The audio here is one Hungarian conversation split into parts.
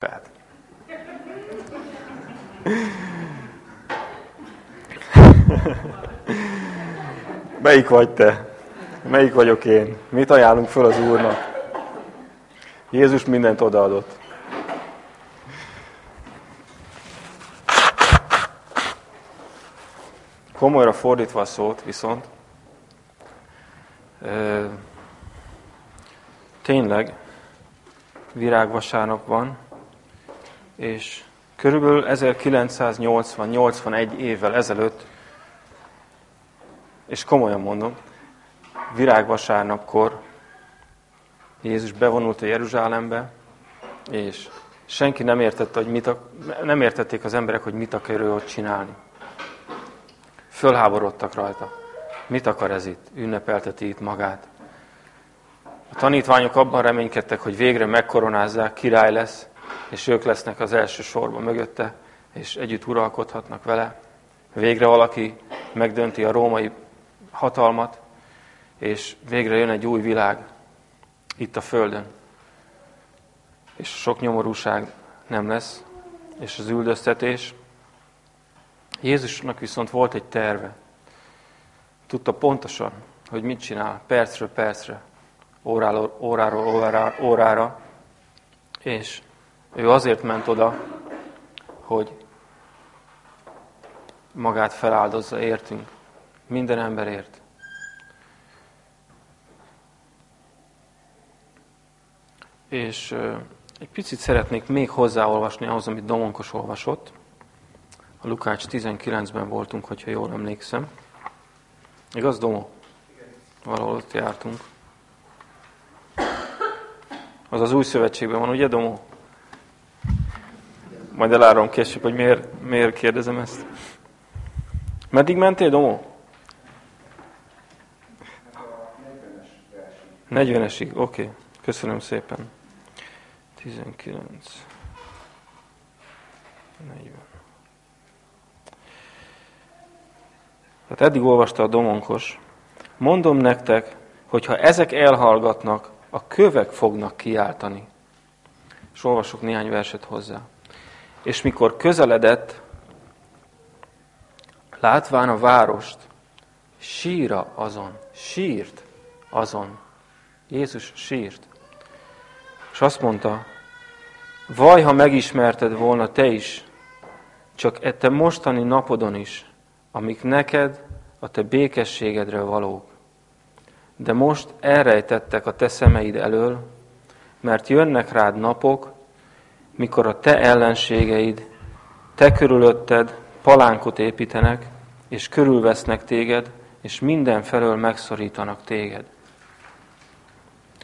Tehát. Melyik vagy te? Melyik vagyok én? Mit ajánlunk föl az Úrnak? Jézus mindent odaadott. Komolyra fordítva a szót viszont, tényleg virágvasárnap van, és körülbelül 1980-81 évvel ezelőtt, és komolyan mondom, virágvasárnapkor Jézus bevonult a Jeruzsálembe, és senki nem értette, hogy mit, nem értették az emberek, hogy mit akar ő ott csinálni. Fölháborodtak rajta. Mit akar ez itt? Ünnepelteti itt magát. A tanítványok abban reménykedtek, hogy végre megkoronázzák, király lesz, és ők lesznek az első sorban mögötte, és együtt uralkodhatnak vele. Végre valaki megdönti a római hatalmat, és végre jön egy új világ itt a Földön. És sok nyomorúság nem lesz, és az üldöztetés. Jézusnak viszont volt egy terve. Tudta pontosan, hogy mit csinál, percről percre, óráról, óráról órára, órára, és ő azért ment oda, hogy magát feláldozza értünk, minden emberért. És egy picit szeretnék még hozzáolvasni ahhoz, amit Domonkos olvasott. A Lukács 19-ben voltunk, hogyha jól emlékszem. Igaz, Domo? Valahol ott jártunk. Az az új szövetségben van, ugye, Domo? Majd elárom később, hogy miért, miért kérdezem ezt. Meddig mentél, Domo? 40-esig, oké. Okay. Köszönöm szépen. 19. 40. Tehát eddig olvasta a domonkos. Mondom nektek, hogy ha ezek elhallgatnak, a kövek fognak kiáltani. És olvasok néhány verset hozzá. És mikor közeledett, látván a várost, síra azon, sírt azon. Jézus sírt. És azt mondta, vaj, ha megismerted volna te is, csak e te mostani napodon is, amik neked a te békességedre valók. De most elrejtettek a te szemeid elől, mert jönnek rád napok, mikor a te ellenségeid, te körülötted palánkot építenek, és körülvesznek téged, és mindenfelől megszorítanak téged.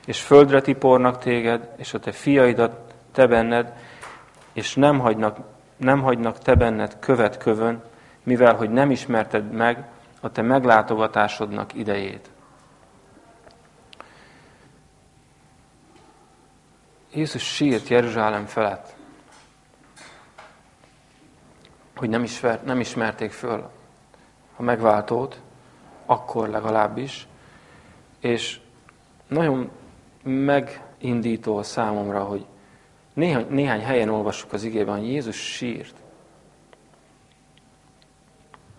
És földre tipornak téged, és a te fiaidat te benned, és nem hagynak, nem hagynak te benned követ kövön, mivel hogy nem ismerted meg a te meglátogatásodnak idejét. Jézus sírt Jeruzsálem felett, hogy nem, ismer, nem ismerték föl a megváltót, akkor legalábbis, és nagyon megindító a számomra, hogy néhány, néhány helyen olvassuk az igében, hogy Jézus sírt,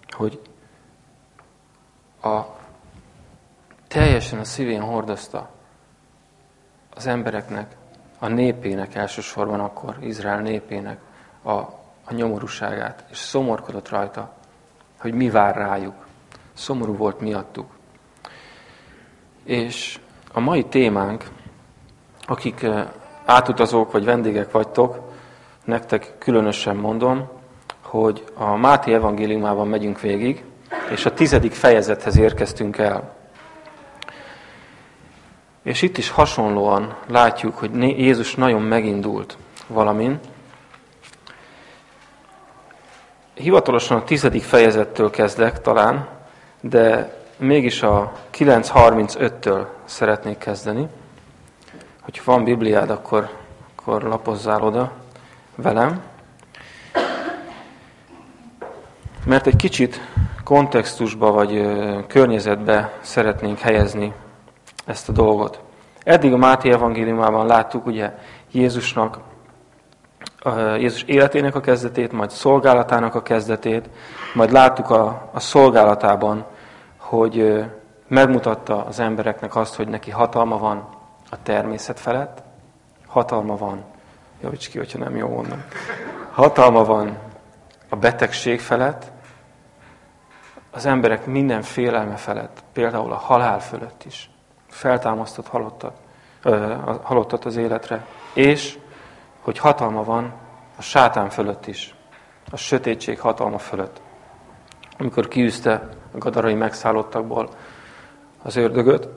hogy a, teljesen a szívén hordozta az embereknek a népének elsősorban akkor, Izrael népének a, a nyomorúságát, és szomorkodott rajta, hogy mi vár rájuk. Szomorú volt miattuk. És a mai témánk, akik átutazók vagy vendégek vagytok, nektek különösen mondom, hogy a Máté evangéliumában megyünk végig, és a tizedik fejezethez érkeztünk el. És itt is hasonlóan látjuk, hogy Jézus nagyon megindult valamin. Hivatalosan a tizedik fejezettől kezdek talán, de mégis a 9.35-től szeretnék kezdeni. Hogyha van Bibliád, akkor, akkor lapozzál oda velem. Mert egy kicsit kontextusba vagy környezetbe szeretnénk helyezni ezt a dolgot. Eddig a Máté evangéliumában láttuk ugye Jézusnak Jézus életének a kezdetét, majd szolgálatának a kezdetét, majd láttuk a, a szolgálatában, hogy megmutatta az embereknek azt, hogy neki hatalma van a természet felett, hatalma van, javíts ki, hogyha nem jó mondom, hatalma van a betegség felett, az emberek minden félelme felett, például a halál fölött is, feltámasztott halottat, ö, halottat az életre, és hogy hatalma van a sátán fölött is, a sötétség hatalma fölött. Amikor kiűzte a gadarai megszállottakból az ördögöt,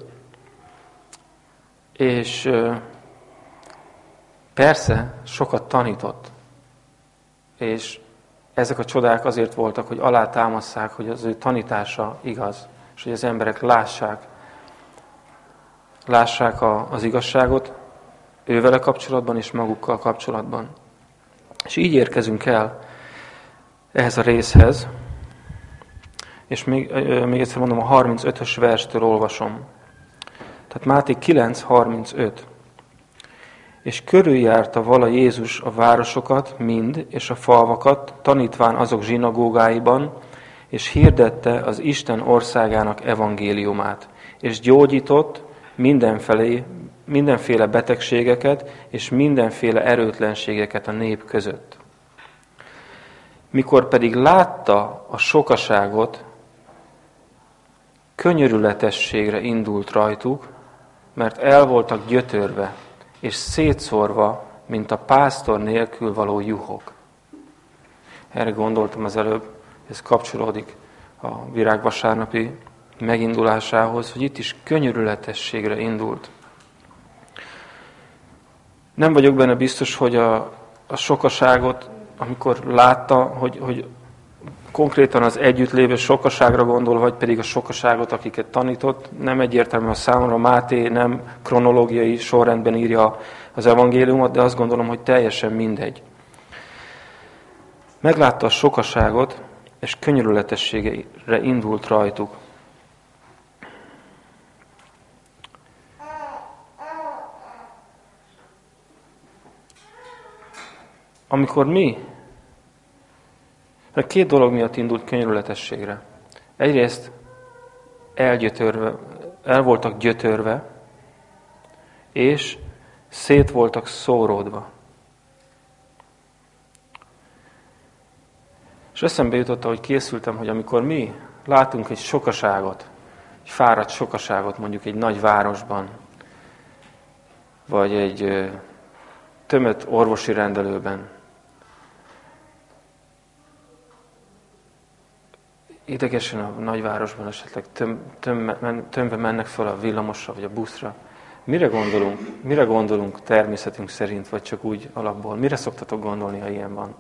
és persze sokat tanított, és ezek a csodák azért voltak, hogy alátámasszák, hogy az ő tanítása igaz, és hogy az emberek lássák, lássák a, az igazságot ővele kapcsolatban és magukkal kapcsolatban. És így érkezünk el ehhez a részhez, és még, még egyszer mondom, a 35-ös verstől olvasom. Tehát Máté 9.35. És körüljárta vala Jézus a városokat mind, és a falvakat, tanítván azok zsinagógáiban, és hirdette az Isten országának evangéliumát, és gyógyított mindenfelé, mindenféle betegségeket, és mindenféle erőtlenségeket a nép között. Mikor pedig látta a sokaságot, könyörületességre indult rajtuk, mert el voltak gyötörve és szétszórva, mint a pásztor nélkül való juhok. Erre gondoltam az előbb, ez kapcsolódik a virágvasárnapi megindulásához, hogy itt is könyörületességre indult. Nem vagyok benne biztos, hogy a, a sokaságot, amikor látta, hogy, hogy konkrétan az együttlévő sokaságra gondol, vagy pedig a sokaságot, akiket tanított. Nem egyértelmű a számomra, Máté nem kronológiai sorrendben írja az evangéliumot, de azt gondolom, hogy teljesen mindegy. Meglátta a sokaságot, és könyörületességre indult rajtuk. Amikor mi mert két dolog miatt indult könyörületességre. Egyrészt elgyötörve, el voltak gyötörve, és szét voltak szóródva. És eszembe jutott, hogy készültem, hogy amikor mi látunk egy sokaságot, egy fáradt sokaságot mondjuk egy nagy városban, vagy egy tömött orvosi rendelőben, idegesen a nagyvárosban esetleg töm, töm, men, tömve mennek fel a villamosra vagy a buszra. Mire gondolunk? Mire gondolunk természetünk szerint, vagy csak úgy alapból? Mire szoktatok gondolni, ha ilyen van?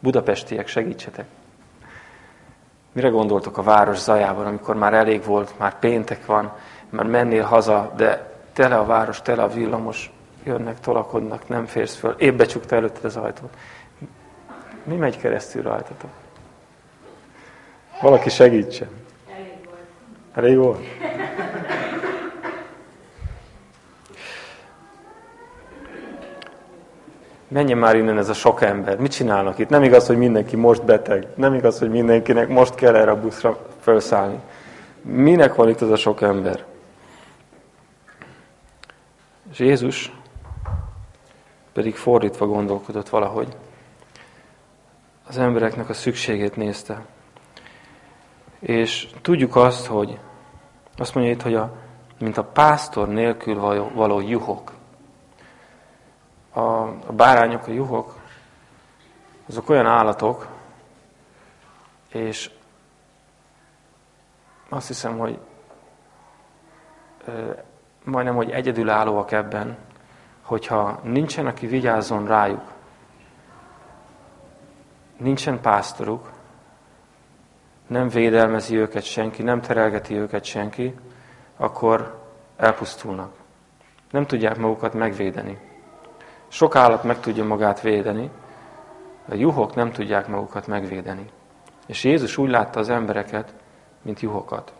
Budapestiek, segítsetek! Mire gondoltok a város zajában, amikor már elég volt, már péntek van, már mennél haza, de tele a város, tele a villamos, jönnek, tolakodnak, nem férsz föl, épp becsukta előtted az ajtót. Mi megy keresztül rajtatok? Valaki segítsen. Elég volt. Elég volt? Menjen már innen ez a sok ember. Mit csinálnak itt? Nem igaz, hogy mindenki most beteg. Nem igaz, hogy mindenkinek most kell erre a buszra felszállni. Minek van itt ez a sok ember? És Jézus pedig fordítva gondolkodott valahogy. Az embereknek a szükségét nézte. És tudjuk azt, hogy azt mondja itt, hogy a, mint a pásztor nélkül való, való juhok. A, a bárányok, a juhok, azok olyan állatok, és azt hiszem, hogy ö, majdnem, hogy egyedülállóak ebben, hogyha nincsen, aki vigyázzon rájuk, nincsen pásztoruk, nem védelmezi őket senki, nem terelgeti őket senki, akkor elpusztulnak. Nem tudják magukat megvédeni. Sok állat meg tudja magát védeni, a juhok nem tudják magukat megvédeni. És Jézus úgy látta az embereket, mint juhokat,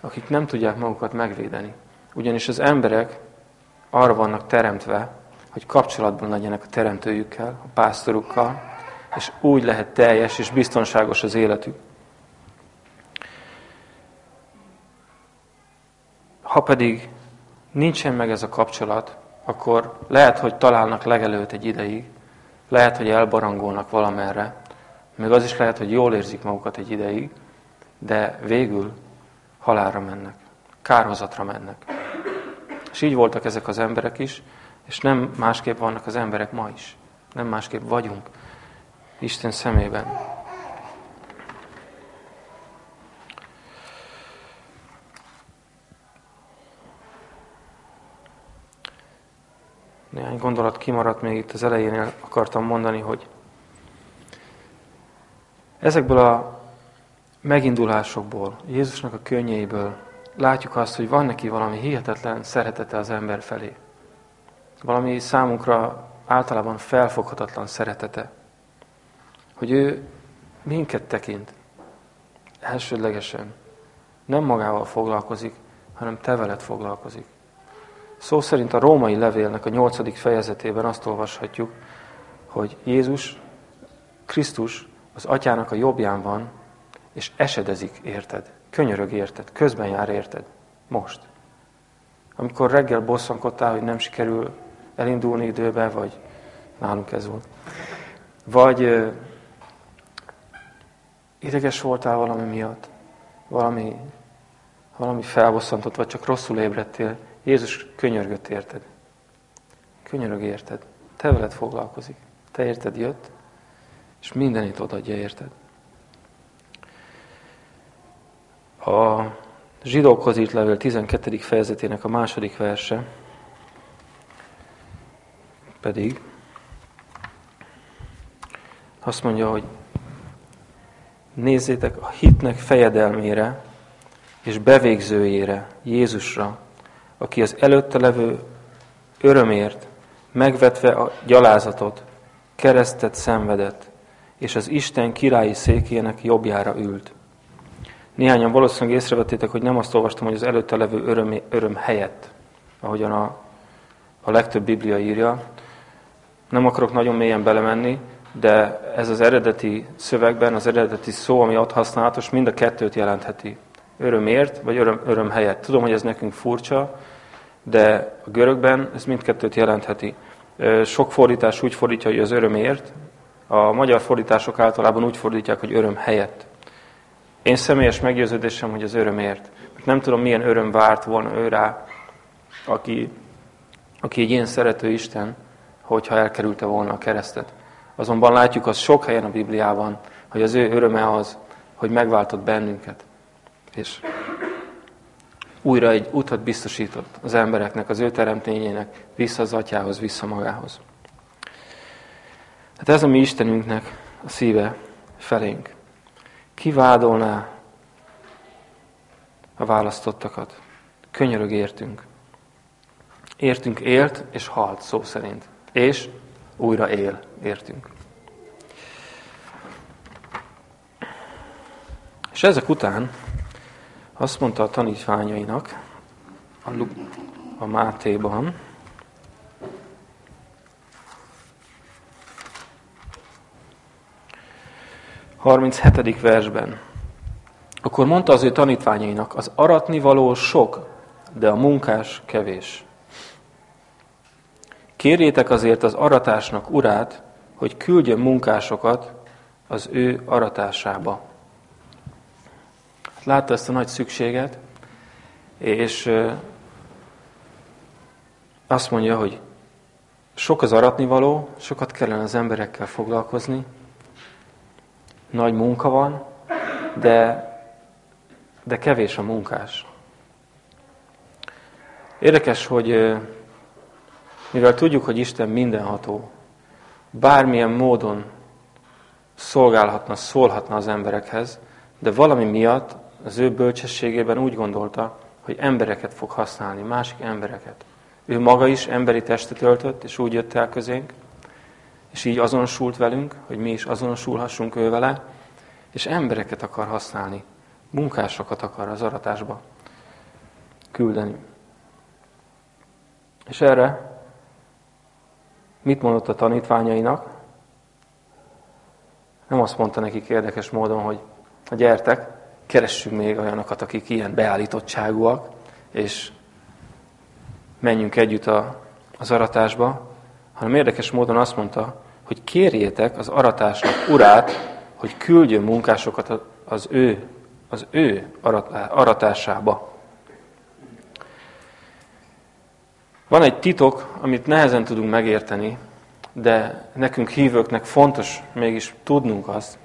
akik nem tudják magukat megvédeni. Ugyanis az emberek arra vannak teremtve, hogy kapcsolatban legyenek a teremtőjükkel, a pásztorukkal, és úgy lehet teljes és biztonságos az életük. Ha pedig nincsen meg ez a kapcsolat, akkor lehet, hogy találnak legelőtt egy ideig, lehet, hogy elbarangolnak valamerre, még az is lehet, hogy jól érzik magukat egy ideig, de végül halálra mennek, kárhozatra mennek. És így voltak ezek az emberek is, és nem másképp vannak az emberek ma is. Nem másképp vagyunk Isten szemében. Néhány gondolat kimaradt még itt az elején el akartam mondani, hogy ezekből a megindulásokból, Jézusnak a könnyeiből látjuk azt, hogy van neki valami hihetetlen szeretete az ember felé. Valami számunkra általában felfoghatatlan szeretete. Hogy ő minket tekint elsődlegesen. Nem magával foglalkozik, hanem te veled foglalkozik. Szó szerint a római levélnek a nyolcadik fejezetében azt olvashatjuk, hogy Jézus, Krisztus az atyának a jobbján van, és esedezik érted, könyörög érted, közben jár érted, most. Amikor reggel bosszankodtál, hogy nem sikerül elindulni időbe, vagy nálunk ez volt, vagy ideges voltál valami miatt, valami, valami felbosszantott, vagy csak rosszul ébredtél, Jézus könyörgött érted. Könyörög érted. Te veled foglalkozik. Te érted jött, és mindenit odaadja érted. A zsidókhoz írt levél 12. fejezetének a második verse pedig azt mondja, hogy nézzétek a hitnek fejedelmére és bevégzőjére, Jézusra, aki az előtte levő örömért, megvetve a gyalázatot, keresztet szenvedett, és az Isten királyi székének jobbjára ült. Néhányan valószínűleg észrevettétek, hogy nem azt olvastam, hogy az előtte levő öröm, öröm helyett, ahogyan a, a legtöbb Biblia írja. Nem akarok nagyon mélyen belemenni, de ez az eredeti szövegben, az eredeti szó, ami ott használatos, mind a kettőt jelentheti. Örömért, vagy öröm, öröm helyett. Tudom, hogy ez nekünk furcsa, de a görögben ez mindkettőt jelentheti. Sok fordítás úgy fordítja, hogy az örömért, a magyar fordítások általában úgy fordítják, hogy öröm helyett. Én személyes meggyőződésem, hogy az örömért. Mert nem tudom, milyen öröm várt volna ő rá, aki, aki egy ilyen szerető Isten, hogyha elkerülte volna a keresztet. Azonban látjuk az sok helyen a Bibliában, hogy az ő öröme az, hogy megváltott bennünket. És újra egy utat biztosított az embereknek, az ő teremtényének vissza az atyához, vissza magához. Hát ez a mi Istenünknek a szíve felénk. Ki vádolná a választottakat? Könyörög értünk. Értünk élt és halt szó szerint. És újra él értünk. És ezek után azt mondta a tanítványainak a, a Mátéban, 37. versben. Akkor mondta az ő tanítványainak, az aratni való sok, de a munkás kevés. Kérjétek azért az aratásnak urát, hogy küldjön munkásokat az ő aratásába. Látta ezt a nagy szükséget, és azt mondja, hogy sok az aratnivaló, sokat kellene az emberekkel foglalkozni, nagy munka van, de, de kevés a munkás. Érdekes, hogy mivel tudjuk, hogy Isten mindenható, bármilyen módon szolgálhatna, szólhatna az emberekhez, de valami miatt az ő bölcsességében úgy gondolta, hogy embereket fog használni, másik embereket. Ő maga is emberi testet öltött, és úgy jött el közénk, és így azonosult velünk, hogy mi is azonosulhassunk ő vele, és embereket akar használni, munkásokat akar az aratásba küldeni. És erre mit mondott a tanítványainak? Nem azt mondta nekik érdekes módon, hogy gyertek, keressünk még olyanokat, akik ilyen beállítottságúak, és menjünk együtt a, az aratásba, hanem érdekes módon azt mondta, hogy kérjétek az aratásnak urát, hogy küldjön munkásokat az ő, az ő aratásába. Van egy titok, amit nehezen tudunk megérteni, de nekünk hívőknek fontos mégis tudnunk azt,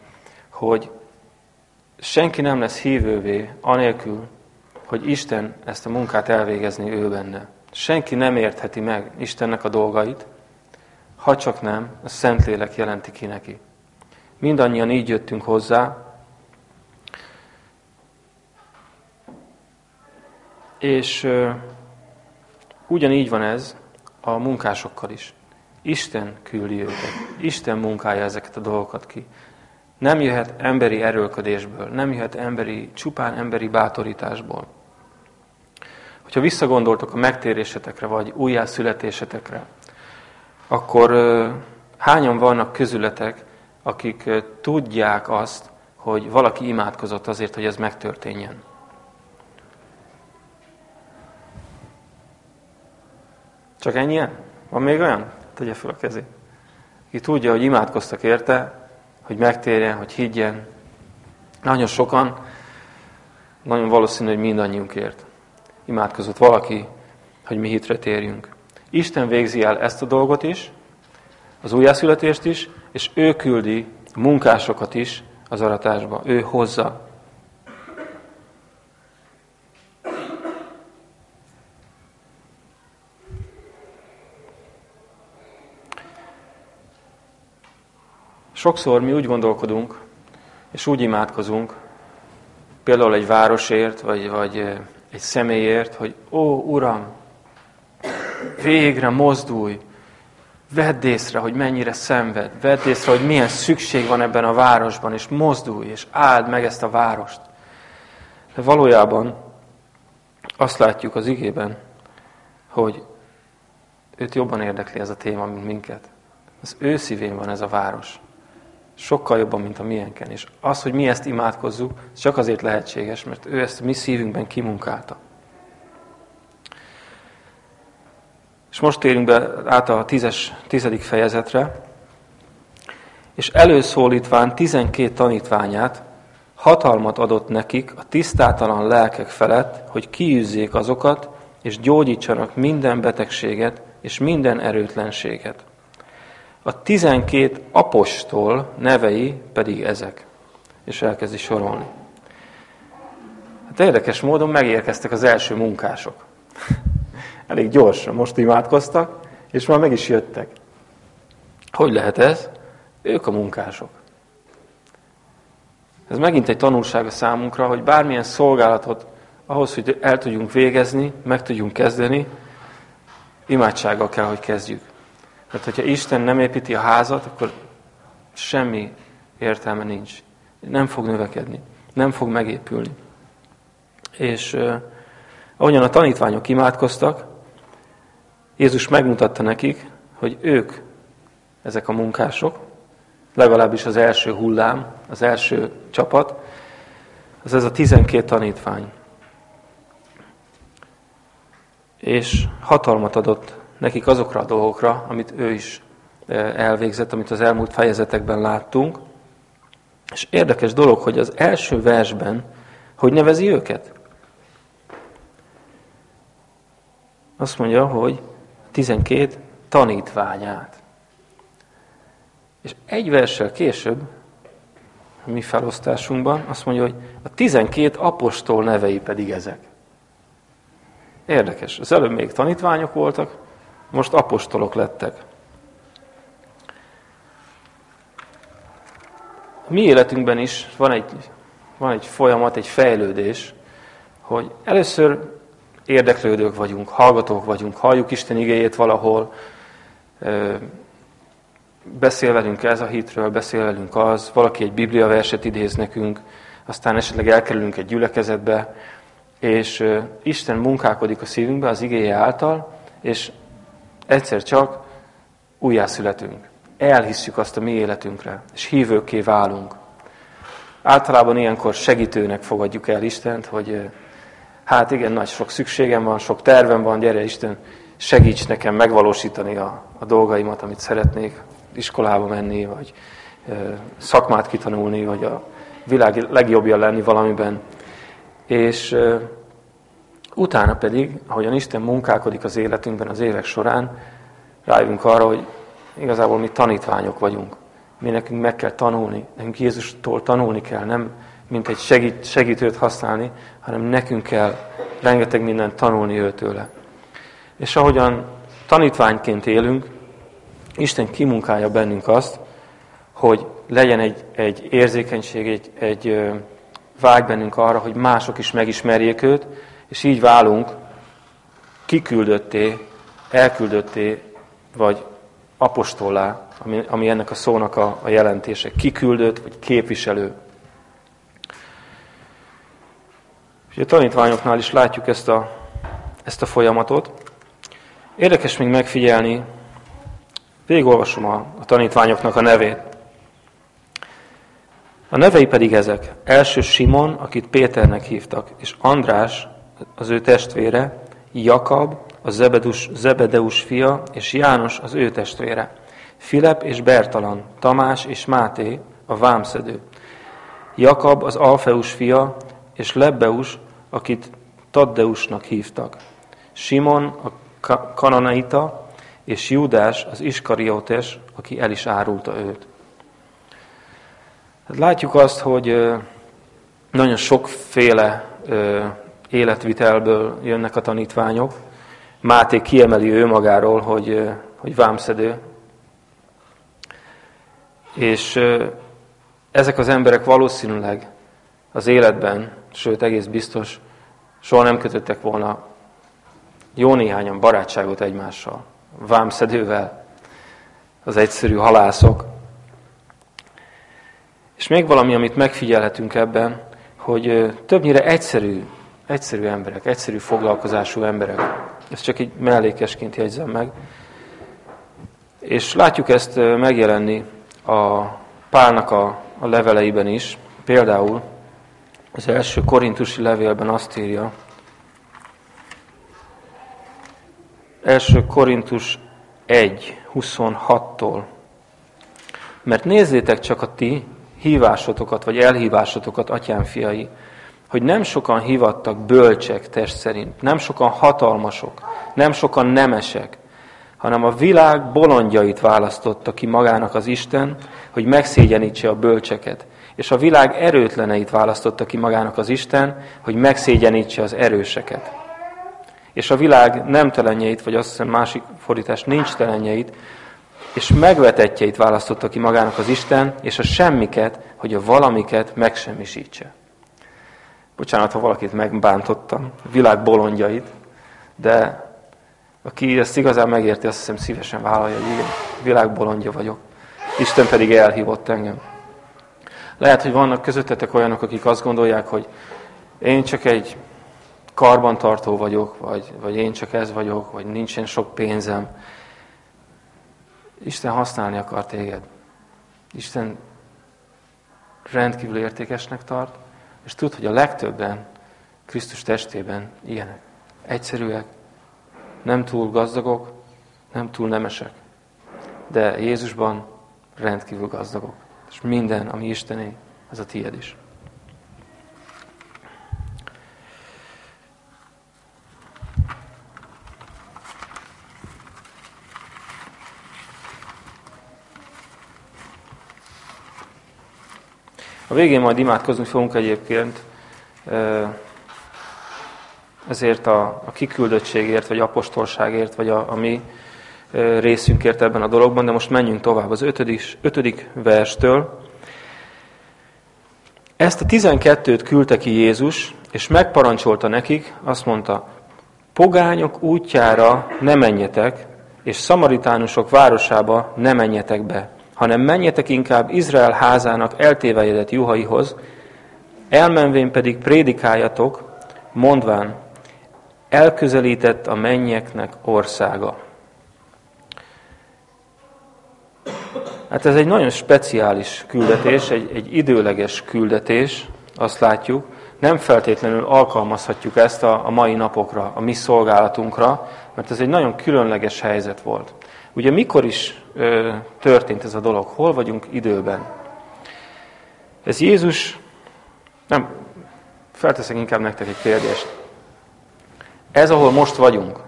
hogy senki nem lesz hívővé anélkül, hogy Isten ezt a munkát elvégezni ő benne. Senki nem értheti meg Istennek a dolgait, ha csak nem, a Szentlélek jelenti ki neki. Mindannyian így jöttünk hozzá, és ugyanígy van ez a munkásokkal is. Isten küldi őket. Isten munkálja ezeket a dolgokat ki. Nem jöhet emberi erőlködésből, nem jöhet emberi, csupán emberi bátorításból. Hogyha visszagondoltok a megtérésetekre, vagy újjászületésetekre, akkor hányan vannak közületek, akik tudják azt, hogy valaki imádkozott azért, hogy ez megtörténjen? Csak ennyien? Van még olyan? Tegye fel a kezét. Ki tudja, hogy imádkoztak érte, hogy megtérjen, hogy higgyen. Nagyon sokan, nagyon valószínű, hogy mindannyiunkért imádkozott valaki, hogy mi hitre térjünk. Isten végzi el ezt a dolgot is, az újjászületést is, és ő küldi munkásokat is az aratásba. Ő hozza. Sokszor mi úgy gondolkodunk, és úgy imádkozunk, például egy városért, vagy, vagy egy személyért, hogy ó, Uram, végre mozdulj, vedd észre, hogy mennyire szenved, vedd észre, hogy milyen szükség van ebben a városban, és mozdulj, és áld meg ezt a várost. De valójában azt látjuk az igében, hogy őt jobban érdekli ez a téma, mint minket. Az ő szívén van ez a város. Sokkal jobban, mint a miénken. És az, hogy mi ezt imádkozzuk, csak azért lehetséges, mert ő ezt mi szívünkben kimunkálta. És most térünk be át a tízes, tizedik fejezetre, és előszólítván tizenkét tanítványát hatalmat adott nekik a tisztátalan lelkek felett, hogy kiűzzék azokat, és gyógyítsanak minden betegséget és minden erőtlenséget. A tizenkét apostol nevei pedig ezek. És elkezdi sorolni. Hát érdekes módon megérkeztek az első munkások. Elég gyorsan, most imádkoztak, és már meg is jöttek. Hogy lehet ez? Ők a munkások. Ez megint egy tanulság a számunkra, hogy bármilyen szolgálatot ahhoz, hogy el tudjunk végezni, meg tudjunk kezdeni, imádsággal kell, hogy kezdjük. Mert hogyha Isten nem építi a házat, akkor semmi értelme nincs. Nem fog növekedni, nem fog megépülni. És uh, ahogyan a tanítványok imádkoztak, Jézus megmutatta nekik, hogy ők ezek a munkások, legalábbis az első hullám, az első csapat, az ez a tizenkét tanítvány. És hatalmat adott nekik azokra a dolgokra, amit ő is elvégzett, amit az elmúlt fejezetekben láttunk. És érdekes dolog, hogy az első versben hogy nevezi őket? Azt mondja, hogy 12 tanítványát. És egy verssel később, a mi felosztásunkban azt mondja, hogy a 12 apostol nevei pedig ezek. Érdekes. Az előbb még tanítványok voltak, most apostolok lettek. Mi életünkben is van egy, van egy folyamat, egy fejlődés, hogy először érdeklődők vagyunk, hallgatók vagyunk, halljuk Isten igéjét valahol, beszél velünk ez a hitről, beszél velünk az, valaki egy biblia verset idéz nekünk, aztán esetleg elkerülünk egy gyülekezetbe, és Isten munkálkodik a szívünkbe az igéje által, és egyszer csak újjászületünk. Elhisszük azt a mi életünkre, és hívőké válunk. Általában ilyenkor segítőnek fogadjuk el Istent, hogy hát igen, nagy sok szükségem van, sok tervem van, gyere Isten, segíts nekem megvalósítani a, a dolgaimat, amit szeretnék, iskolába menni, vagy e, szakmát kitanulni, vagy a világ legjobbja lenni valamiben. És e, utána pedig, ahogyan Isten munkálkodik az életünkben az évek során, rájövünk arra, hogy igazából mi tanítványok vagyunk. Mi nekünk meg kell tanulni, nekünk Jézustól tanulni kell, nem mint egy segít, segítőt használni, hanem nekünk kell rengeteg mindent tanulni őtőle. És ahogyan tanítványként élünk, Isten kimunkálja bennünk azt, hogy legyen egy, egy érzékenység, egy, egy vágy bennünk arra, hogy mások is megismerjék őt, és így válunk kiküldötté, elküldötté, vagy apostollá, ami, ami ennek a szónak a, a jelentése. Kiküldött, vagy képviselő. És a tanítványoknál is látjuk ezt a, ezt a folyamatot. Érdekes még megfigyelni, végigolvasom a, a tanítványoknak a nevét. A nevei pedig ezek. Első Simon, akit Péternek hívtak, és András, az ő testvére, Jakab, a Zebedus, Zebedeus fia, és János, az ő testvére. Filip és Bertalan, Tamás és Máté, a vámszedő. Jakab, az Alfeus fia, és Lebbeus, akit Taddeusnak hívtak. Simon, a Kananaita, és Júdás, az Iskariotes, aki el is árulta őt. Hát látjuk azt, hogy nagyon sokféle életvitelből jönnek a tanítványok. Máté kiemeli ő magáról, hogy, hogy vámszedő. És ezek az emberek valószínűleg az életben, sőt egész biztos, soha nem kötöttek volna jó néhányan barátságot egymással, vámszedővel, az egyszerű halászok. És még valami, amit megfigyelhetünk ebben, hogy többnyire egyszerű, egyszerű emberek, egyszerű foglalkozású emberek. Ezt csak így mellékesként jegyzem meg. És látjuk ezt megjelenni a Pálnak a, a leveleiben is. Például az első korintusi levélben azt írja, első Korintus 1, 26-tól. Mert nézzétek csak a ti hívásotokat, vagy elhívásotokat, atyám fiai, hogy nem sokan hivattak bölcsek test szerint, nem sokan hatalmasok, nem sokan nemesek, hanem a világ bolondjait választotta ki magának az Isten, hogy megszégyenítse a bölcseket. És a világ erőtleneit választotta ki magának az Isten, hogy megszégyenítse az erőseket. És a világ nem telenjeit, vagy azt hiszem másik fordítás nincs telenjeit, és megvetetjeit választotta ki magának az Isten, és a semmiket, hogy a valamiket megsemmisítse. Bocsánat, ha valakit megbántottam, a világ bolondjait, de aki ezt igazán megérti, azt hiszem szívesen vállalja, hogy igen, világ bolondja vagyok. Isten pedig elhívott engem. Lehet, hogy vannak közöttetek olyanok, akik azt gondolják, hogy én csak egy karbantartó vagyok, vagy, vagy én csak ez vagyok, vagy nincsen sok pénzem. Isten használni akar téged. Isten rendkívül értékesnek tart, és tud, hogy a legtöbben Krisztus testében ilyenek. Egyszerűek, nem túl gazdagok, nem túl nemesek, de Jézusban rendkívül gazdagok. És minden, ami Istené, az a tiéd is. A végén majd imádkozni fogunk egyébként ezért a, a kiküldöttségért, vagy apostolságért, vagy a, a mi részünkért ebben a dologban, de most menjünk tovább az ötödik, ötödik verstől. Ezt a tizenkettőt küldte ki Jézus, és megparancsolta nekik, azt mondta, pogányok útjára ne menjetek, és szamaritánusok városába ne menjetek be, hanem menjetek inkább Izrael házának eltévejedett juhaihoz, elmenvén pedig prédikáljatok, mondván, elközelített a mennyeknek országa. Hát ez egy nagyon speciális küldetés, egy, egy időleges küldetés, azt látjuk. Nem feltétlenül alkalmazhatjuk ezt a, a mai napokra, a mi szolgálatunkra, mert ez egy nagyon különleges helyzet volt. Ugye mikor is történt ez a dolog? Hol vagyunk időben? Ez Jézus, nem, felteszek inkább nektek egy kérdést. Ez, ahol most vagyunk,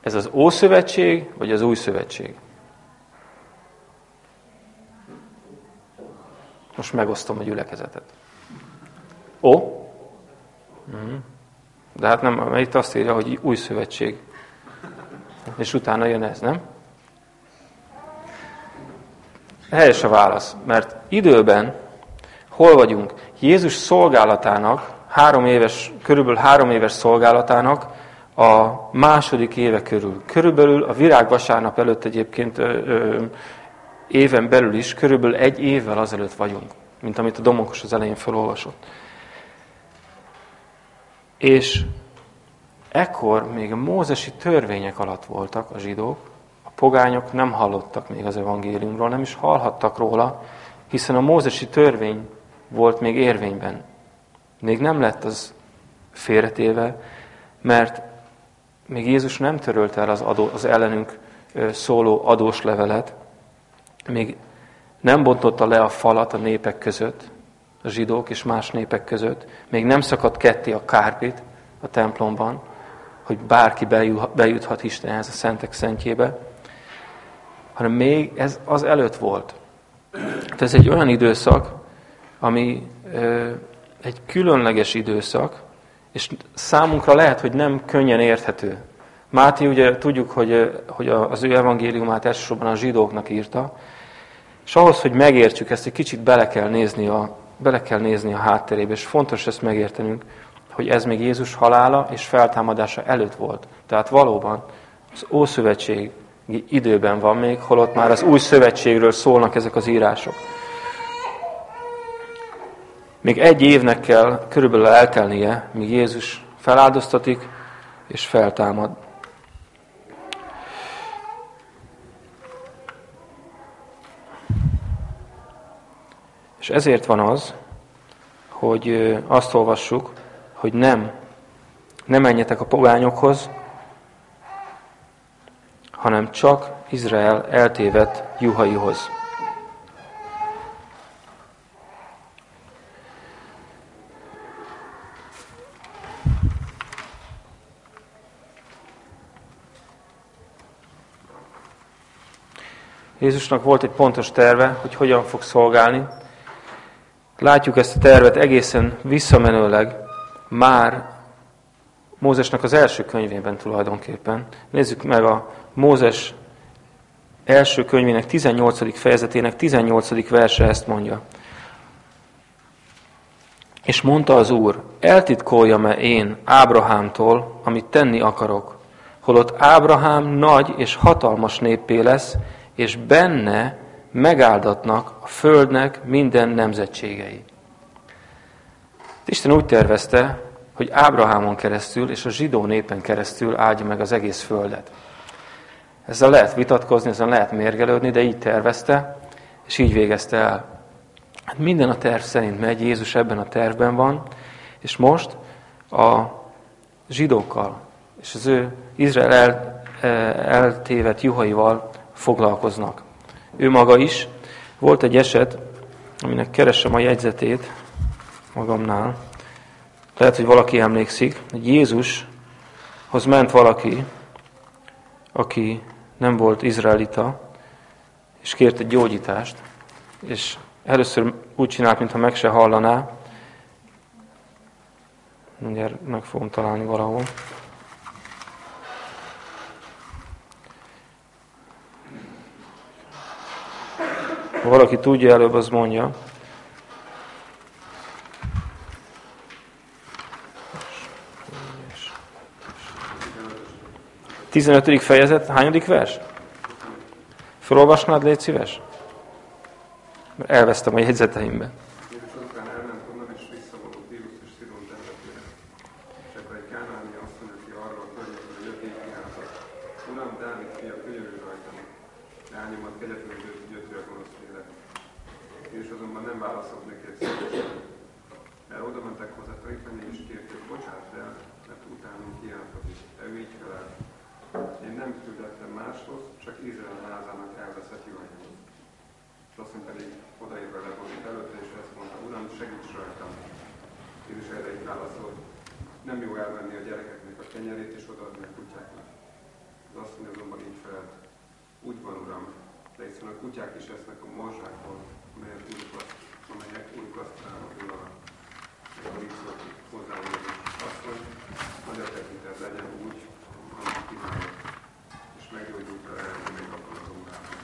ez az Ószövetség, vagy az Új Szövetség? Most megosztom a gyülekezetet. Ó? Mhm. De hát nem, mert itt azt írja, hogy Új Szövetség. És utána jön ez, nem? Helyes a válasz, mert időben hol vagyunk? Jézus szolgálatának, három éves, körülbelül három éves szolgálatának a második éve körül. Körülbelül a virágvasárnap előtt egyébként ö, ö, éven belül is, körülbelül egy évvel azelőtt vagyunk, mint amit a Domokos az elején felolvasott. És ekkor még a mózesi törvények alatt voltak a zsidók, pogányok nem hallottak még az evangéliumról, nem is hallhattak róla, hiszen a mózesi törvény volt még érvényben. Még nem lett az félretéve, mert még Jézus nem törölte el az, adó, az ellenünk szóló adós levelet, még nem bontotta le a falat a népek között, a zsidók és más népek között, még nem szakadt ketté a kárpit a templomban, hogy bárki bejuthat Istenhez a szentek szentjébe, hanem még ez az előtt volt. Tehát ez egy olyan időszak, ami ö, egy különleges időszak, és számunkra lehet, hogy nem könnyen érthető. Máté ugye tudjuk, hogy, hogy az ő evangéliumát elsősorban a zsidóknak írta, és ahhoz, hogy megértsük ezt, egy kicsit bele kell nézni a, bele kell nézni a hátterébe, és fontos ezt megértenünk, hogy ez még Jézus halála és feltámadása előtt volt. Tehát valóban az Ószövetség időben van még, holott már az új szövetségről szólnak ezek az írások. Még egy évnek kell körülbelül eltelnie, míg Jézus feláldoztatik és feltámad. És ezért van az, hogy azt olvassuk, hogy nem, nem menjetek a pogányokhoz, hanem csak Izrael eltévedt juhaihoz. Jézusnak volt egy pontos terve, hogy hogyan fog szolgálni. Látjuk ezt a tervet egészen visszamenőleg már Mózesnak az első könyvében tulajdonképpen. Nézzük meg a Mózes első könyvének 18. fejezetének 18. verse ezt mondja. És mondta az Úr, eltitkoljam-e én Ábrahámtól, amit tenni akarok, holott Ábrahám nagy és hatalmas néppé lesz, és benne megáldatnak a földnek minden nemzetségei. Isten úgy tervezte, hogy Ábrahámon keresztül és a zsidó népen keresztül áldja meg az egész földet. Ezzel lehet vitatkozni, ezzel lehet mérgelődni, de így tervezte, és így végezte el. Hát minden a terv szerint megy, Jézus ebben a tervben van, és most a zsidókkal és az ő Izrael el, eltévet juhaival foglalkoznak. Ő maga is. Volt egy eset, aminek keresem a jegyzetét magamnál. Lehet, hogy valaki emlékszik, hogy Jézushoz ment valaki, aki nem volt izraelita, és kért egy gyógyítást, és először úgy csinált, mintha meg se hallaná. Mindjárt meg fogom találni valahol. Ha valaki tudja előbb, az mondja. Tizenötödik fejezet, hányadik vers? Felolvasnád, légy szíves? Mert elvesztem a jegyzeteimbe. Uram, Dávid fia, könyörülj rajtam, rányomat kegyetlenül és azonban nem válaszolt neki egy szívesen. Mert oda mentek hozzá tanítani, és kérték, bocsáss el, mert utánunk hiányzik. De ő így felel. Én nem küldettem máshoz, csak Izrael házának elveszett juhanyhoz. És azt mondta, pedig odaérve lebonult előtte, és ezt mondta, Uram, segíts rajtam. Jézus erre így válaszolt, nem jó elvenni a gyerekeknek a kenyerét, és odaadni a kutyáknak. Az azt mondja azonban így felelt, úgy van, Uram, de hiszen a kutyák is esznek a morzsákból, amelyek úruk azt, amelyek úruk azt támadul a Akkor hozzá Jézus. Azt mondja, nagy a tekintet legyen úgy, amit kívánok, és meggyógyult a még akkor az órában.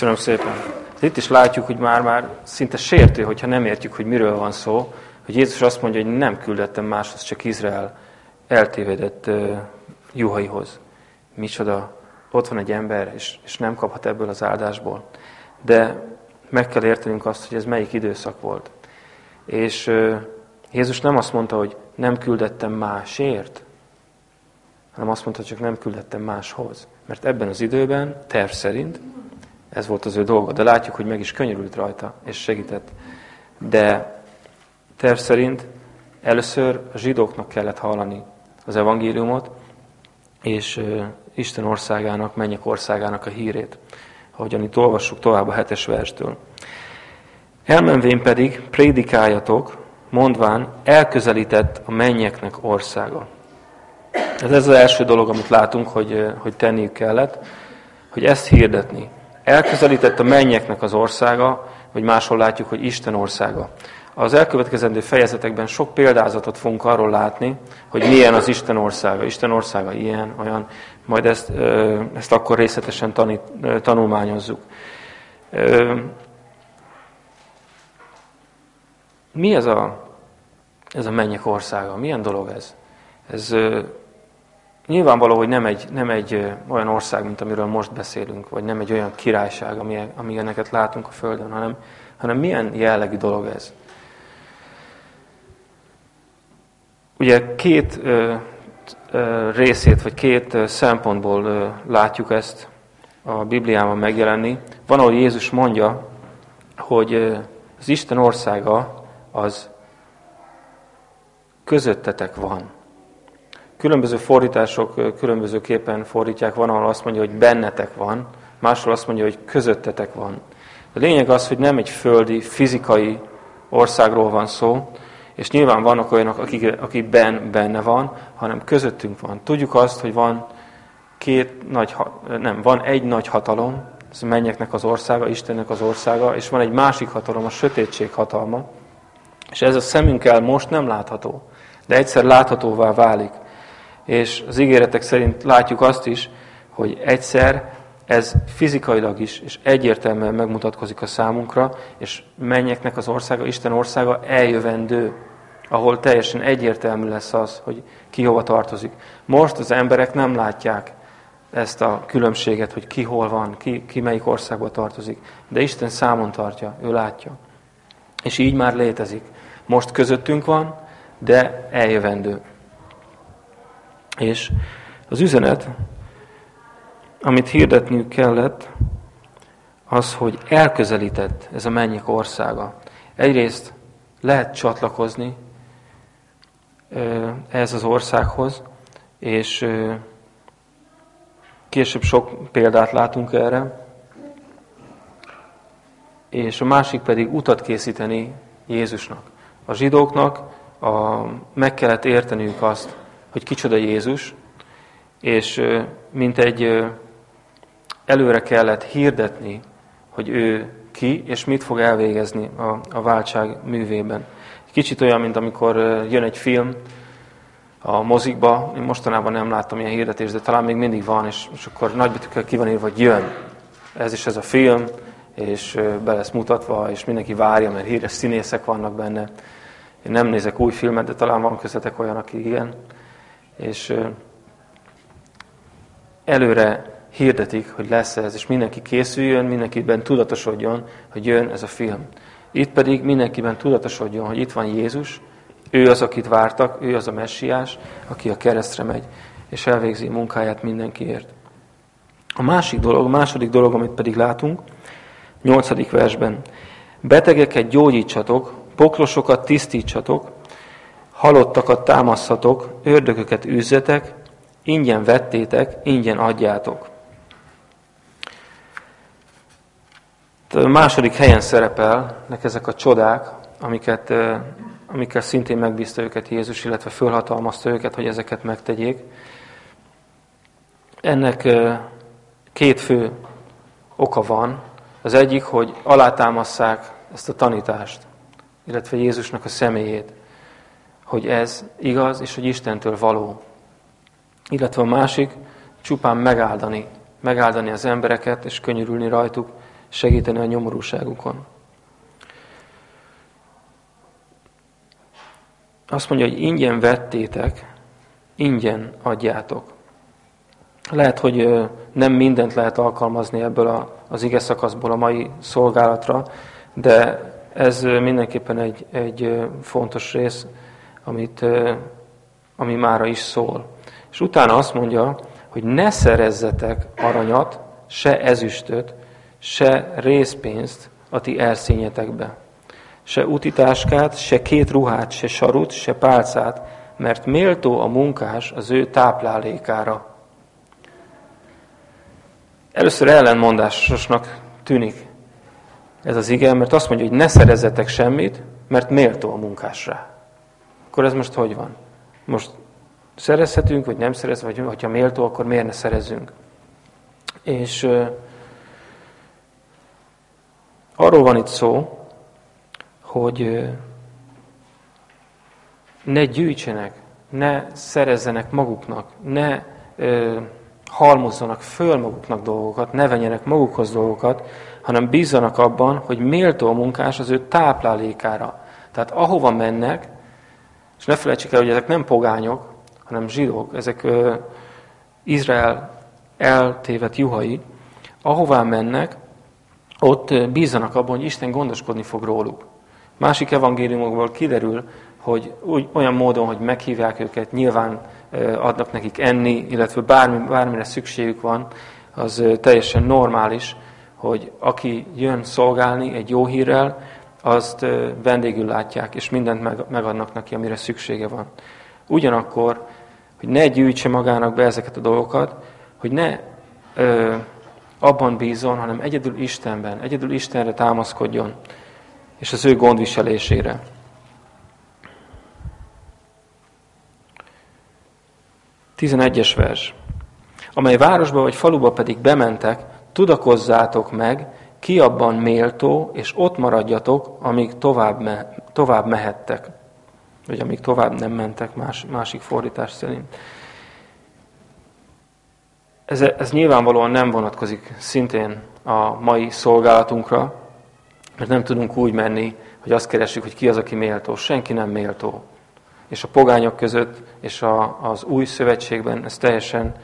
Köszönöm szépen. Itt is látjuk, hogy már-már szinte sértő, hogyha nem értjük, hogy miről van szó, hogy Jézus azt mondja, hogy nem küldettem máshoz, csak Izrael eltévedett uh, juhaihoz. Micsoda, ott van egy ember, és, és nem kaphat ebből az áldásból. De meg kell értenünk azt, hogy ez melyik időszak volt. És Jézus nem azt mondta, hogy nem küldettem másért, hanem azt mondta, hogy csak nem küldettem máshoz. Mert ebben az időben, terv szerint, ez volt az ő dolga. De látjuk, hogy meg is könyörült rajta, és segített. De terv szerint először a zsidóknak kellett hallani az evangéliumot, és Isten országának, mennyek országának a hírét, ahogyan itt olvassuk tovább a hetes verstől. Elmenvén pedig prédikáljatok, mondván, elközelített a mennyeknek országa. Ez, az első dolog, amit látunk, hogy, hogy tenniük kellett, hogy ezt hirdetni. Elközelített a mennyeknek az országa, vagy máshol látjuk, hogy Isten országa. Az elkövetkezendő fejezetekben sok példázatot fogunk arról látni, hogy milyen az Isten országa. Isten országa ilyen, olyan, majd ezt, ezt akkor részletesen tanít, tanulmányozzuk. Mi ez a, ez a mennyek országa? Milyen dolog ez? Ez nyilvánvaló, hogy nem egy, nem egy olyan ország, mint amiről most beszélünk, vagy nem egy olyan királyság, amilyeneket látunk a Földön, hanem, hanem milyen jellegű dolog ez? Ugye két ö, ö, részét, vagy két szempontból ö, látjuk ezt a Bibliában megjelenni. Van, ahol Jézus mondja, hogy ö, az Isten országa az közöttetek van. Különböző fordítások különbözőképpen fordítják. Van, ahol azt mondja, hogy bennetek van, máshol azt mondja, hogy közöttetek van. A lényeg az, hogy nem egy földi, fizikai országról van szó, és nyilván vannak olyanok, akik, akikben benne van, hanem közöttünk van. Tudjuk azt, hogy van két nagy, nem, van egy nagy hatalom, ez mennyeknek az országa, Istennek az országa, és van egy másik hatalom, a sötétség hatalma, és ez a szemünkkel most nem látható, de egyszer láthatóvá válik. És az ígéretek szerint látjuk azt is, hogy egyszer ez fizikailag is, és egyértelműen megmutatkozik a számunkra, és mennyeknek az országa, Isten országa eljövendő ahol teljesen egyértelmű lesz az, hogy ki hova tartozik. Most az emberek nem látják ezt a különbséget, hogy ki hol van, ki, ki melyik országba tartozik. De Isten számon tartja, ő látja. És így már létezik. Most közöttünk van, de eljövendő. És az üzenet, amit hirdetniük kellett, az, hogy elközelített ez a mennyek országa. Egyrészt lehet csatlakozni ehhez az országhoz, és később sok példát látunk erre, és a másik pedig utat készíteni Jézusnak. A zsidóknak a, meg kellett érteniük azt, hogy kicsoda Jézus, és mint egy előre kellett hirdetni, hogy ő ki, és mit fog elvégezni a, a váltság művében. Kicsit olyan, mint amikor jön egy film a mozikba, én mostanában nem láttam ilyen hirdetést, de talán még mindig van, és, és akkor nagybetűkkel ki van írva, hogy jön. Ez is ez a film, és be lesz mutatva, és mindenki várja, mert híres színészek vannak benne. Én nem nézek új filmet, de talán van köztetek olyan, aki igen. És előre hirdetik, hogy lesz ez, és mindenki készüljön, mindenkiben tudatosodjon, hogy jön ez a film. Itt pedig mindenkiben tudatosodjon, hogy itt van Jézus, ő az, akit vártak, ő az a messiás, aki a keresztre megy, és elvégzi munkáját mindenkiért. A másik dolog, a második dolog, amit pedig látunk, nyolcadik versben. betegeket gyógyítsatok, poklosokat tisztítsatok, halottakat támaszhatok, ördököket űzzetek, ingyen vettétek, ingyen adjátok. A második helyen szerepelnek ezek a csodák, amiket, amikkel szintén megbízta őket Jézus, illetve fölhatalmazta őket, hogy ezeket megtegyék. Ennek két fő oka van. Az egyik, hogy alátámasszák ezt a tanítást, illetve Jézusnak a személyét, hogy ez igaz, és hogy Istentől való. Illetve a másik, csupán megáldani, megáldani az embereket, és könyörülni rajtuk, segíteni a nyomorúságukon. Azt mondja, hogy ingyen vettétek, ingyen adjátok. Lehet, hogy nem mindent lehet alkalmazni ebből az ige szakaszból a mai szolgálatra, de ez mindenképpen egy, egy fontos rész, amit, ami mára is szól. És utána azt mondja, hogy ne szerezzetek aranyat, se ezüstöt, se részpénzt a ti erszényetekbe, se utitáskát, se két ruhát, se sarut, se pálcát, mert méltó a munkás az ő táplálékára. Először ellenmondásosnak tűnik ez az igen, mert azt mondja, hogy ne szerezzetek semmit, mert méltó a munkásra. Akkor ez most hogy van? Most szerezhetünk, vagy nem szerezhetünk, vagy ha méltó, akkor miért ne szerezzünk? És uh, arról van itt szó, hogy uh, ne gyűjtsenek, ne szerezzenek maguknak, ne uh, halmozzanak föl maguknak dolgokat, ne venjenek magukhoz dolgokat, hanem bízzanak abban, hogy méltó a munkás az ő táplálékára. Tehát ahova mennek, és ne felejtsük el, hogy ezek nem pogányok, hanem zsidók, ezek ö, Izrael eltévet juhai, ahová mennek, ott bízzanak abban, hogy Isten gondoskodni fog róluk. Másik evangéliumokból kiderül, hogy úgy, olyan módon, hogy meghívják őket, nyilván adnak nekik enni, illetve bármi, bármire szükségük van, az teljesen normális, hogy aki jön szolgálni egy jó hírrel, azt vendégül látják, és mindent megadnak neki, amire szüksége van. Ugyanakkor, hogy ne gyűjtse magának be ezeket a dolgokat, hogy ne ö, abban bízon, hanem egyedül Istenben, egyedül Istenre támaszkodjon, és az ő gondviselésére. 11-es vers. Amely városba vagy faluba pedig bementek, tudakozzátok meg, ki abban méltó, és ott maradjatok, amíg tovább, me, tovább mehettek. Vagy amíg tovább nem mentek, más, másik fordítás szerint. Ez, ez nyilvánvalóan nem vonatkozik szintén a mai szolgálatunkra, mert nem tudunk úgy menni, hogy azt keressük, hogy ki az, aki méltó. Senki nem méltó és a pogányok között, és a, az új szövetségben ez teljesen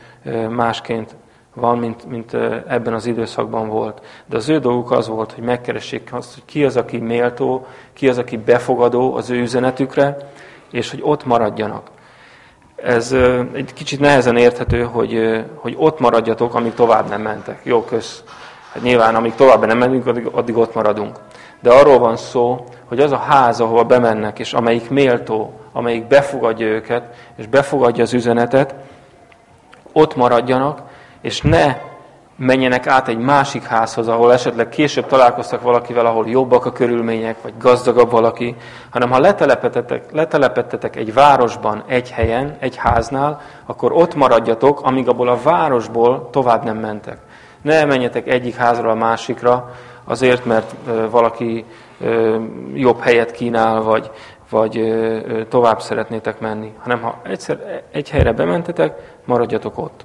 másként van, mint, mint ebben az időszakban volt. De az ő dolguk az volt, hogy megkeressék azt, hogy ki az, aki méltó, ki az, aki befogadó az ő üzenetükre, és hogy ott maradjanak. Ez egy kicsit nehezen érthető, hogy, hogy ott maradjatok, amíg tovább nem mentek. Jó, kösz. Hát nyilván, amíg tovább nem mentünk, addig, addig ott maradunk. De arról van szó, hogy az a ház, ahova bemennek, és amelyik méltó, amelyik befogadja őket, és befogadja az üzenetet, ott maradjanak, és ne menjenek át egy másik házhoz, ahol esetleg később találkoztak valakivel, ahol jobbak a körülmények, vagy gazdagabb valaki, hanem ha letelepettetek, letelepettetek egy városban, egy helyen, egy háznál, akkor ott maradjatok, amíg abból a városból tovább nem mentek. Ne menjetek egyik házról a másikra, azért, mert valaki jobb helyet kínál, vagy, vagy tovább szeretnétek menni, hanem ha egyszer egy helyre bementetek, maradjatok ott.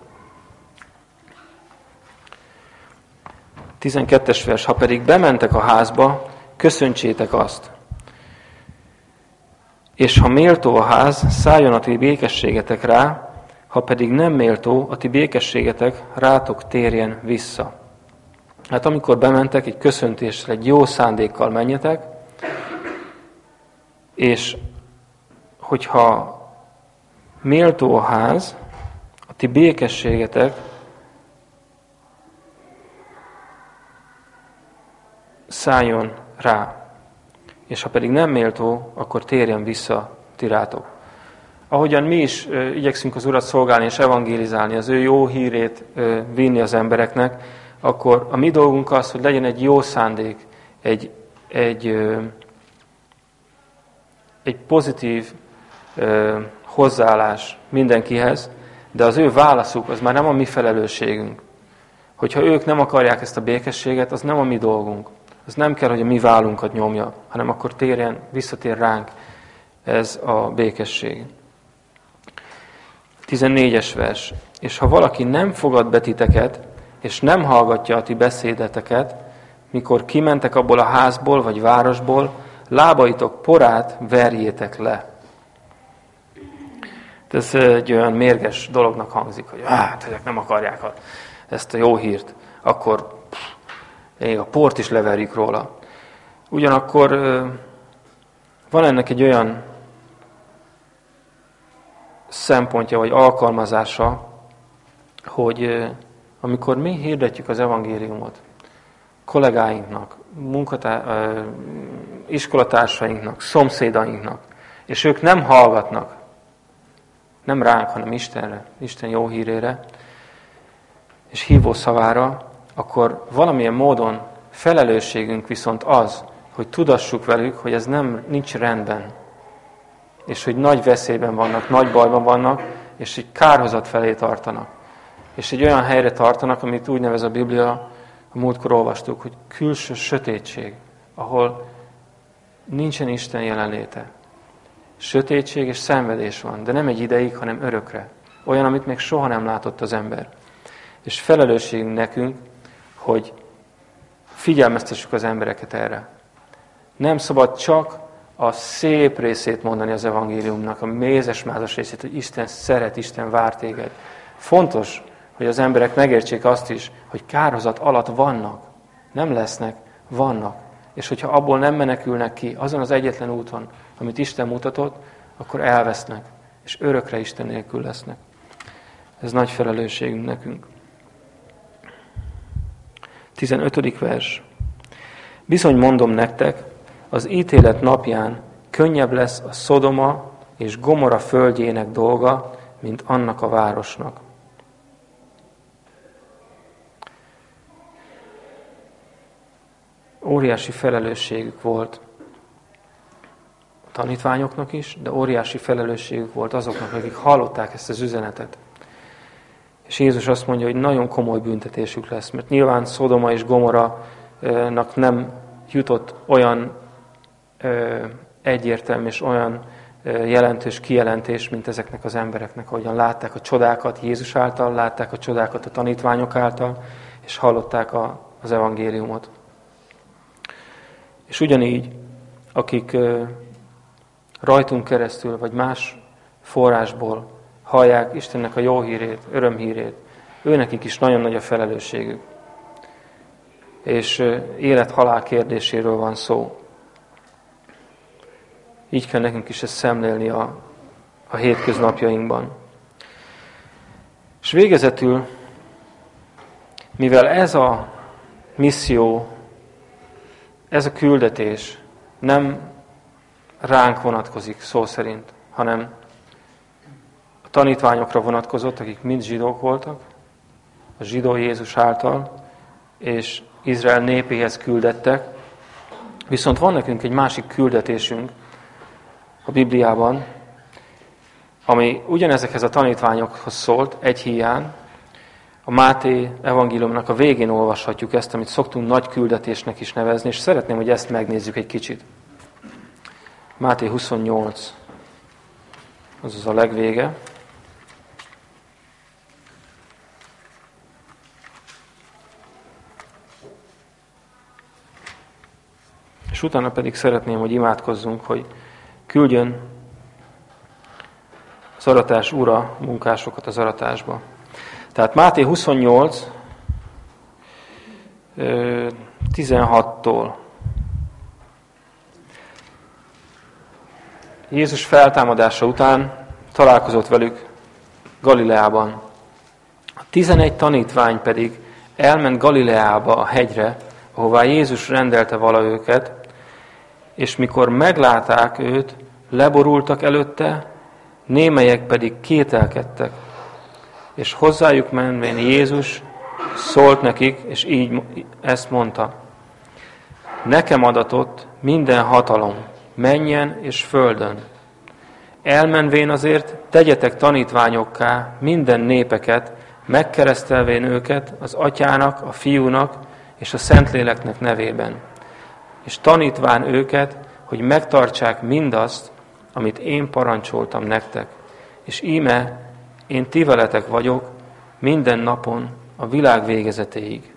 12-es vers, ha pedig bementek a házba, köszöntsétek azt. És ha méltó a ház, szálljon a ti békességetek rá, ha pedig nem méltó, a ti békességetek rátok térjen vissza. Hát amikor bementek, egy köszöntésre, egy jó szándékkal menjetek, és hogyha méltó a ház, a ti békességetek szálljon rá. és ha pedig nem méltó, akkor térjen vissza tirátok. Ahogyan mi is igyekszünk az Urat szolgálni és evangélizálni, az ő jó hírét vinni az embereknek, akkor a mi dolgunk az, hogy legyen egy jó szándék, egy, egy, egy pozitív hozzáállás mindenkihez, de az ő válaszuk az már nem a mi felelősségünk. Hogyha ők nem akarják ezt a békességet, az nem a mi dolgunk. Az nem kell, hogy a mi vállunkat nyomja, hanem akkor térjen, visszatér ránk ez a békesség. 14-es vers. És ha valaki nem fogad betiteket, és nem hallgatja a ti beszédeteket, mikor kimentek abból a házból vagy városból, lábaitok porát verjétek le. Ez egy olyan mérges dolognak hangzik, hogy hát, ezek nem akarják ezt a jó hírt, akkor még a port is leverjük róla. Ugyanakkor van ennek egy olyan szempontja vagy alkalmazása, hogy amikor mi hirdetjük az evangéliumot kollégáinknak, munkatá- iskolatársainknak, szomszédainknak, és ők nem hallgatnak, nem ránk, hanem Istenre, Isten jó hírére, és hívó szavára, akkor valamilyen módon felelősségünk viszont az, hogy tudassuk velük, hogy ez nem nincs rendben, és hogy nagy veszélyben vannak, nagy bajban vannak, és egy kárhozat felé tartanak. És egy olyan helyre tartanak, amit úgy nevez a Biblia, a múltkor olvastuk, hogy külső sötétség, ahol nincsen Isten jelenléte. Sötétség és szenvedés van, de nem egy ideig, hanem örökre. Olyan, amit még soha nem látott az ember. És felelősségünk nekünk, hogy figyelmeztessük az embereket erre. Nem szabad csak a szép részét mondani az evangéliumnak, a mézes-mázas részét, hogy Isten szeret, Isten vár téged. Fontos, hogy az emberek megértsék azt is, hogy kárhozat alatt vannak, nem lesznek, vannak. És hogyha abból nem menekülnek ki, azon az egyetlen úton, amit Isten mutatott, akkor elvesznek, és örökre Isten nélkül lesznek. Ez nagy felelősségünk nekünk. 15. vers. Bizony mondom nektek, az ítélet napján könnyebb lesz a Szodoma és Gomora földjének dolga, mint annak a városnak. Óriási felelősségük volt a tanítványoknak is, de óriási felelősségük volt azoknak, akik hallották ezt az üzenetet. És Jézus azt mondja, hogy nagyon komoly büntetésük lesz, mert nyilván Szodoma és Gomora-nak nem jutott olyan egyértelmű és olyan jelentős kijelentés, mint ezeknek az embereknek, ahogyan látták a csodákat Jézus által, látták a csodákat a tanítványok által, és hallották a, az evangéliumot. És ugyanígy, akik rajtunk keresztül, vagy más forrásból hallják Istennek a jó hírét, örömhírét, őnekik is nagyon nagy a felelősségük. És élet-halál kérdéséről van szó. Így kell nekünk is ezt szemlélni a, a hétköznapjainkban. És végezetül, mivel ez a misszió, ez a küldetés nem ránk vonatkozik szó szerint, hanem tanítványokra vonatkozott, akik mind zsidók voltak, a zsidó Jézus által, és Izrael népéhez küldettek. Viszont van nekünk egy másik küldetésünk, a Bibliában, ami ugyanezekhez a tanítványokhoz szólt, egy hián, a Máté evangéliumnak a végén olvashatjuk ezt, amit szoktunk nagy küldetésnek is nevezni, és szeretném, hogy ezt megnézzük egy kicsit. Máté 28, az a legvége. És utána pedig szeretném, hogy imádkozzunk, hogy küldjön az aratás ura munkásokat az aratásba. Tehát Máté 28, 16-tól. Jézus feltámadása után találkozott velük Galileában. A tizenegy tanítvány pedig elment Galileába a hegyre, ahová Jézus rendelte vala őket, és mikor meglátták őt, leborultak előtte, némelyek pedig kételkedtek. És hozzájuk menvén Jézus szólt nekik, és így ezt mondta. Nekem adatott minden hatalom, menjen és földön. Elmenvén azért tegyetek tanítványokká minden népeket, megkeresztelvén őket az atyának, a fiúnak és a Szentléleknek nevében, és tanítván őket, hogy megtartsák mindazt, amit én parancsoltam nektek. És íme, én ti veletek vagyok minden napon a világ végezetéig.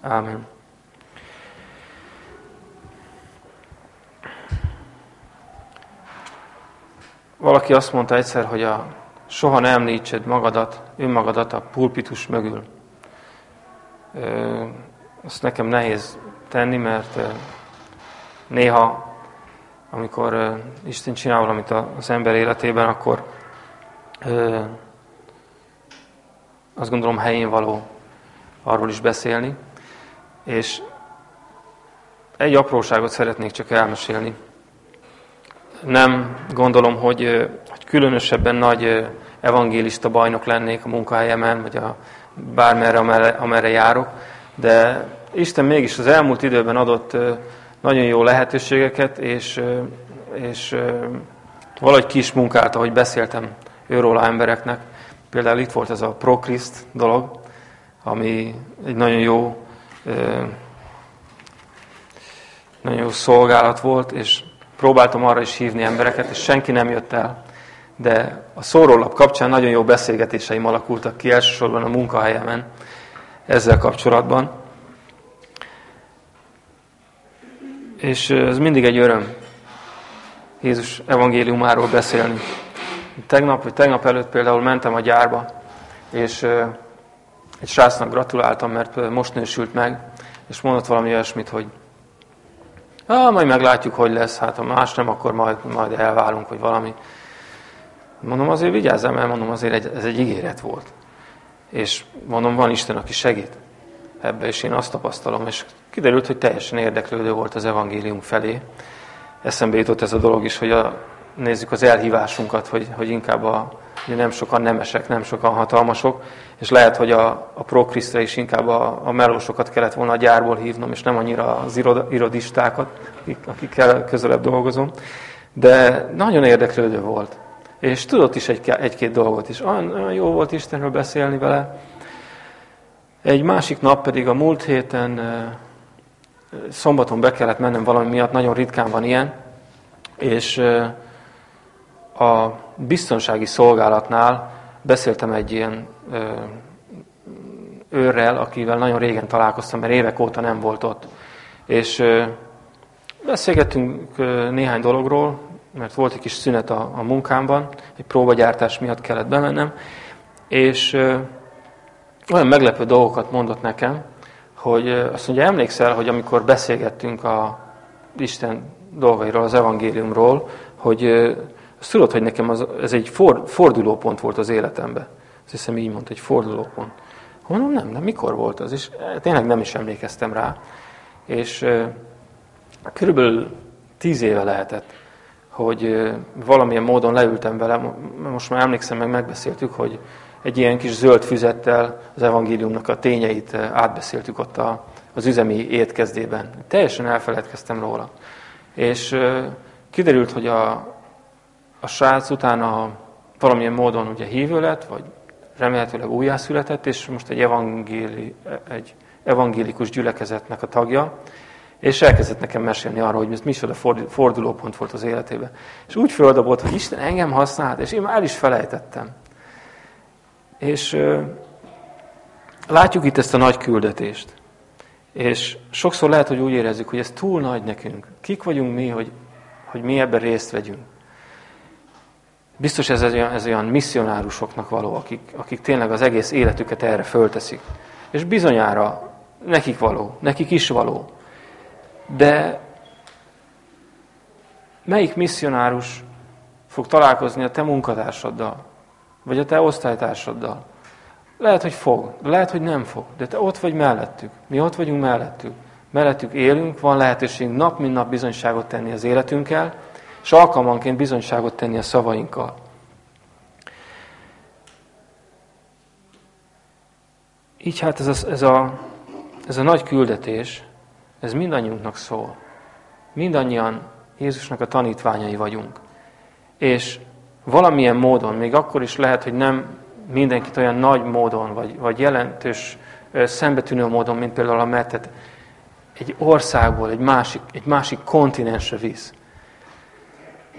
Ámen. Valaki azt mondta egyszer, hogy a soha nem említsed magadat, önmagadat a pulpitus mögül. Azt nekem nehéz tenni, mert néha, amikor Isten csinál valamit az ember életében, akkor azt gondolom helyén való arról is beszélni. És egy apróságot szeretnék csak elmesélni. Nem gondolom, hogy, hogy különösebben nagy evangélista bajnok lennék a munkahelyemen, vagy a bármerre, amerre, amerre járok, de Isten mégis az elmúlt időben adott nagyon jó lehetőségeket, és, és valahogy kis munkálta, hogy beszéltem őról embereknek. Például itt volt ez a Prochrist dolog, ami egy nagyon jó, nagyon jó szolgálat volt, és próbáltam arra is hívni embereket, és senki nem jött el. De a szórólap kapcsán nagyon jó beszélgetéseim alakultak ki, elsősorban a munkahelyemen ezzel kapcsolatban. És ez mindig egy öröm Jézus evangéliumáról beszélni. Tegnap, vagy tegnap előtt például mentem a gyárba, és egy srácnak gratuláltam, mert most nősült meg, és mondott valami olyasmit, hogy ah, majd meglátjuk, hogy lesz, hát ha más nem, akkor majd, majd elválunk, hogy valami. Mondom, azért vigyázzam el, mondom, azért egy, ez egy ígéret volt. És mondom, van Isten, aki segít ebbe, és én azt tapasztalom, és kiderült, hogy teljesen érdeklődő volt az evangélium felé. Eszembe jutott ez a dolog is, hogy a, nézzük az elhívásunkat, hogy, hogy inkább a, hogy nem sokan nemesek, nem sokan hatalmasok, és lehet, hogy a, a prokrisztre is inkább a, a melósokat kellett volna a gyárból hívnom, és nem annyira az irodistákat, akik, akikkel közelebb dolgozom. De nagyon érdeklődő volt. És tudott is egy, egy-két dolgot is. Olyan, olyan jó volt Istenről beszélni vele. Egy másik nap pedig a múlt héten szombaton be kellett mennem valami miatt, nagyon ritkán van ilyen, és a biztonsági szolgálatnál beszéltem egy ilyen őrrel, akivel nagyon régen találkoztam, mert évek óta nem volt ott. És beszélgettünk néhány dologról, mert volt egy kis szünet a, a munkámban, egy próbagyártás miatt kellett bemennem, és olyan meglepő dolgokat mondott nekem, hogy azt mondja, emlékszel, hogy amikor beszélgettünk a Isten dolgairól, az evangéliumról, hogy azt tudod, hogy nekem az, ez egy for, fordulópont volt az életemben. Azt hiszem így mondta, egy fordulópont. Mondom, nem, nem, mikor volt az? És tényleg nem is emlékeztem rá. És körülbelül tíz éve lehetett, hogy valamilyen módon leültem vele, most már emlékszem meg, megbeszéltük, hogy egy ilyen kis zöld füzettel az evangéliumnak a tényeit átbeszéltük ott a, az üzemi étkezdében. Teljesen elfeledkeztem róla. És kiderült, hogy a, a srác utána valamilyen módon ugye hívő lett, vagy remélhetőleg újjászületett, és most egy, evangéli, egy evangélikus gyülekezetnek a tagja, és elkezdett nekem mesélni arról, hogy ez micsoda fordulópont volt az életében. És úgy földobott, hogy Isten engem használt, és én már el is felejtettem. És ö, látjuk itt ezt a nagy küldetést. És sokszor lehet, hogy úgy érezzük, hogy ez túl nagy nekünk. Kik vagyunk mi, hogy, hogy mi ebben részt vegyünk. Biztos ez olyan, ez olyan misszionárusoknak való, akik, akik tényleg az egész életüket erre fölteszik. És bizonyára nekik való, nekik is való. De melyik misszionárus fog találkozni a te munkatársaddal, vagy a te osztálytársaddal? Lehet, hogy fog, lehet, hogy nem fog, de te ott vagy mellettük. Mi ott vagyunk mellettük. mellettük élünk, van lehetőségünk nap mint nap bizonyságot tenni az életünkkel, és alkalmanként bizonyságot tenni a szavainkkal. Így hát ez a, ez a, ez a nagy küldetés, ez mindannyiunknak szól. Mindannyian Jézusnak a tanítványai vagyunk. És valamilyen módon, még akkor is lehet, hogy nem mindenkit olyan nagy módon, vagy, vagy jelentős, szembetűnő módon, mint például a metet, egy országból egy másik, egy másik kontinensre visz.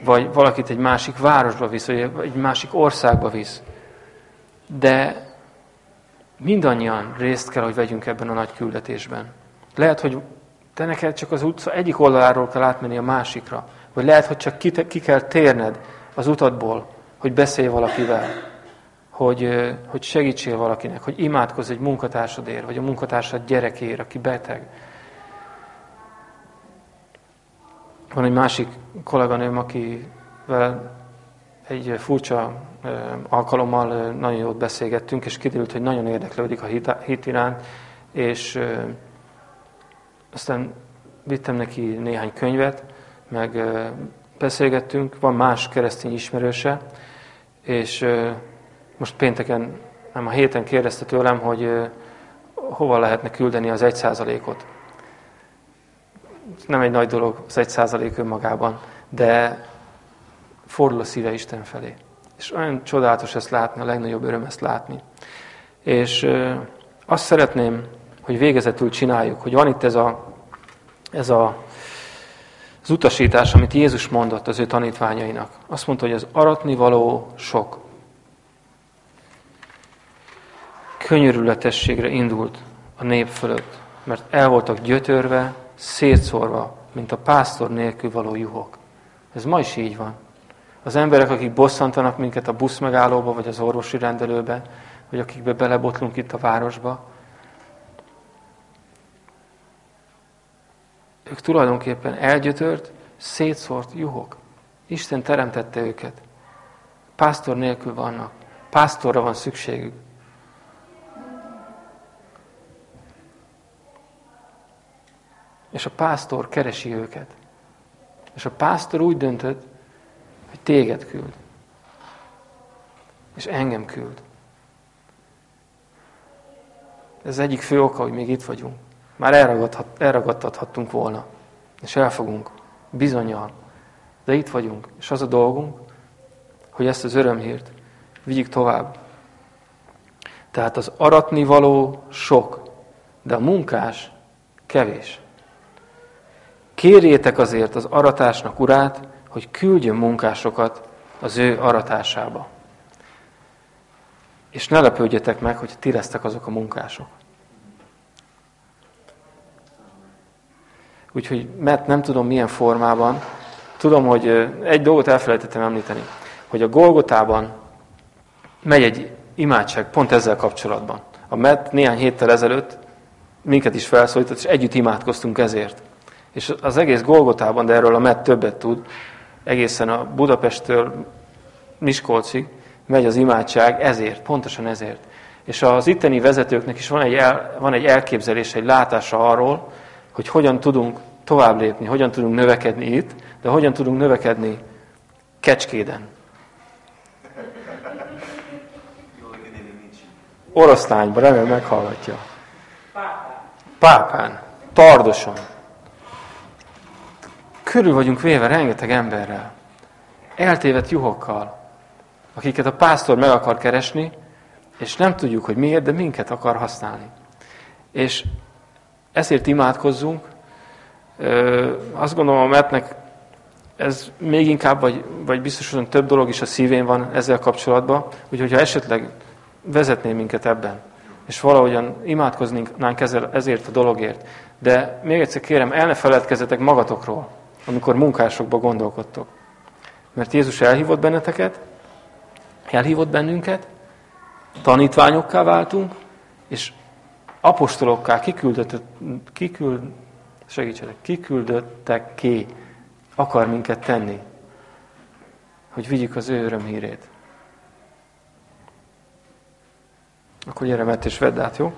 Vagy valakit egy másik városba visz, vagy egy másik országba visz. De mindannyian részt kell, hogy vegyünk ebben a nagy küldetésben. Lehet, hogy te neked csak az utca egyik oldaláról kell átmenni a másikra. Vagy lehet, hogy csak ki, ki kell térned az utadból, hogy beszélj valakivel. Hogy, hogy segítsél valakinek, hogy imádkozz egy munkatársadért, vagy a munkatársad gyerekéért, aki beteg. Van egy másik kolléganőm, akivel egy furcsa alkalommal nagyon jót beszélgettünk, és kiderült, hogy nagyon érdeklődik a hit iránt, és aztán vittem neki néhány könyvet, meg beszélgettünk, van más keresztény ismerőse, és most pénteken, nem a héten kérdezte tőlem, hogy hova lehetne küldeni az egy százalékot. Nem egy nagy dolog az egy százalék önmagában, de fordul a szíve Isten felé. És olyan csodálatos ezt látni, a legnagyobb öröm ezt látni. És azt szeretném, hogy végezetül csináljuk, hogy van itt ez a, ez a az utasítás, amit Jézus mondott az ő tanítványainak. Azt mondta, hogy az aratni való sok. Könyörületességre indult a nép fölött, mert el voltak gyötörve, szétszórva, mint a pásztor nélkül való juhok. Ez ma is így van. Az emberek, akik bosszantanak minket a buszmegállóba, vagy az orvosi rendelőbe, vagy akikbe belebotlunk itt a városba, ők tulajdonképpen elgyötört, szétszórt juhok. Isten teremtette őket. Pásztor nélkül vannak. Pásztorra van szükségük. És a pásztor keresi őket. És a pásztor úgy döntött, hogy téged küld. És engem küld. Ez egyik fő oka, hogy még itt vagyunk. Már elragadtathattunk volna. És elfogunk. Bizonyal. De itt vagyunk. És az a dolgunk, hogy ezt az örömhírt vigyük tovább. Tehát az aratni való sok, de a munkás kevés. Kérjétek azért az aratásnak urát, hogy küldjön munkásokat az ő aratásába. És ne lepődjetek meg, hogy ti lesztek azok a munkások. Úgyhogy, mert nem tudom milyen formában, tudom, hogy egy dolgot elfelejtettem említeni, hogy a Golgotában megy egy imádság pont ezzel kapcsolatban. A Met néhány héttel ezelőtt minket is felszólított, és együtt imádkoztunk ezért. És az egész Golgotában, de erről a Met többet tud, egészen a Budapesttől Miskolcig megy az imádság ezért, pontosan ezért. És az itteni vezetőknek is van egy, el, van egy elképzelés, egy látása arról, hogy hogyan tudunk tovább lépni, hogyan tudunk növekedni itt, de hogyan tudunk növekedni Kecskéden. Oroszlányban, remélem meghallgatja. Pápán. Tardoson. Körül vagyunk véve rengeteg emberrel. Eltévedt juhokkal, akiket a pásztor meg akar keresni, és nem tudjuk, hogy miért, de minket akar használni. És ezért imádkozzunk. Azt gondolom, a metnek ez még inkább, vagy, vagy biztosan több dolog is a szívén van ezzel kapcsolatban, úgyhogy ha esetleg vezetné minket ebben, és valahogyan imádkoznánk ezért a dologért. De még egyszer kérem, el ne feledkezzetek magatokról, amikor munkásokba gondolkodtok. Mert Jézus elhívott benneteket, elhívott bennünket, tanítványokká váltunk, és apostolokká kiküldött, kiküld, segítsenek, kiküldöttek ki, akar minket tenni, hogy vigyük az ő örömhírét. Akkor gyere, mert és vedd át, jó?